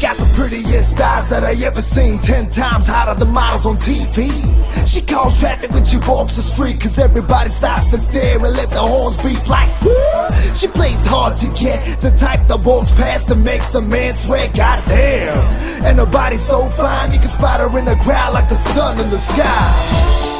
got the prettiest eyes that I ever seen. Ten times hotter than models on TV. She calls traffic when she walks the street, cause everybody stops and stare and let the horns beat like. She plays hard to get, the type that walks past and makes a man swear, goddamn. And her body's so fine, you can spot her in the crowd like the sun in the sky.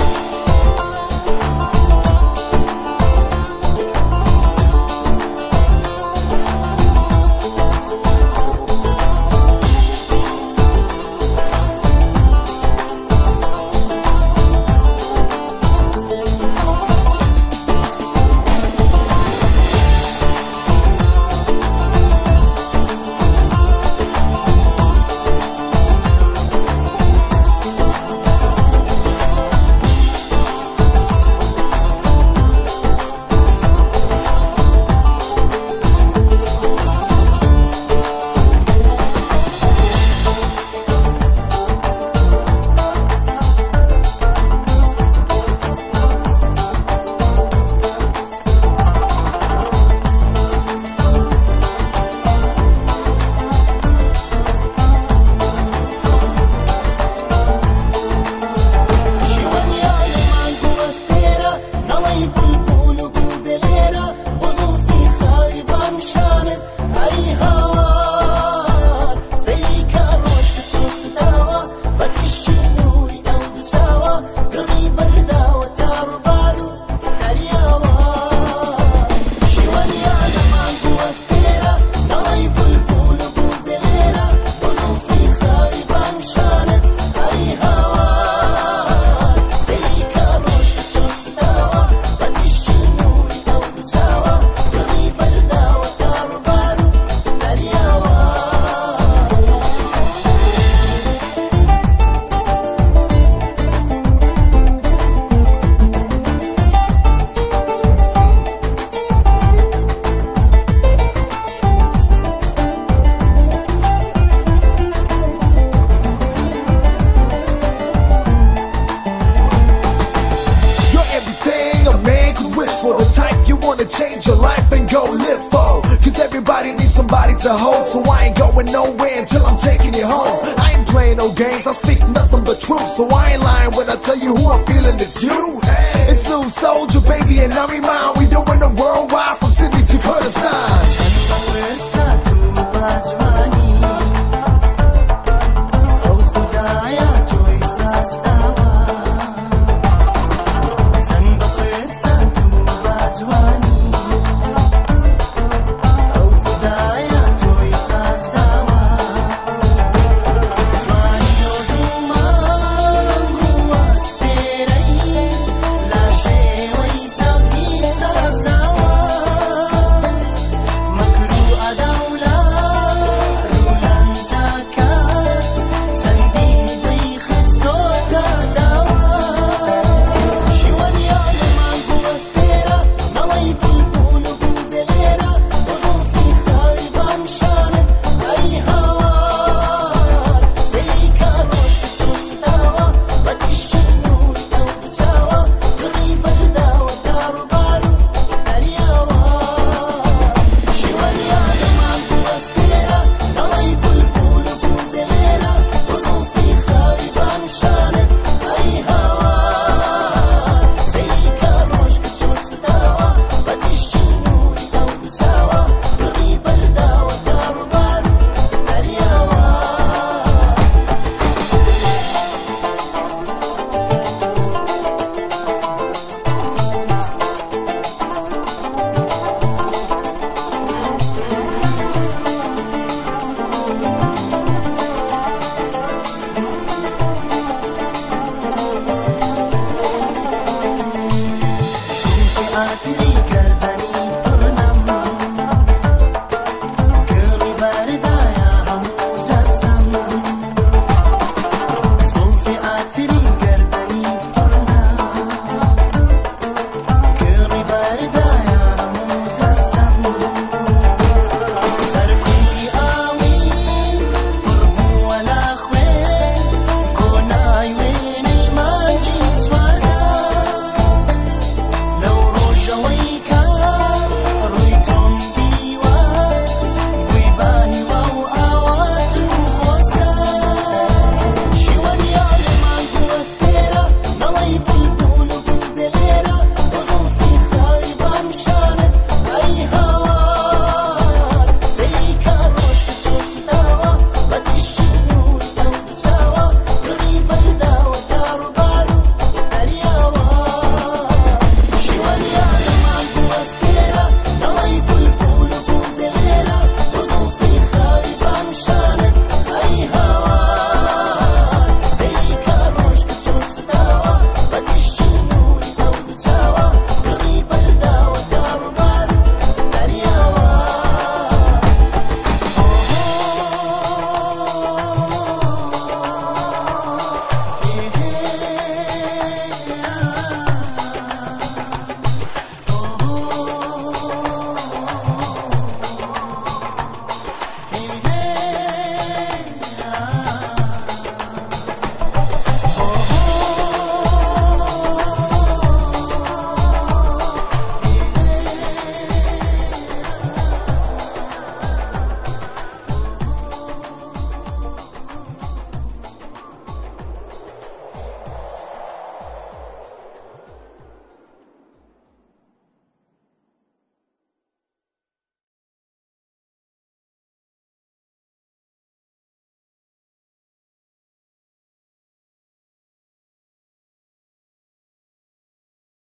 Change your life and go live for. Cause everybody needs somebody to hold. So I ain't going nowhere until I'm taking you home. I ain't playing no games, I speak nothing but truth. So I ain't lying when I tell you who I'm feeling it's you. Hey. It's Lil Soldier, baby, and I'm mine. We doing the worldwide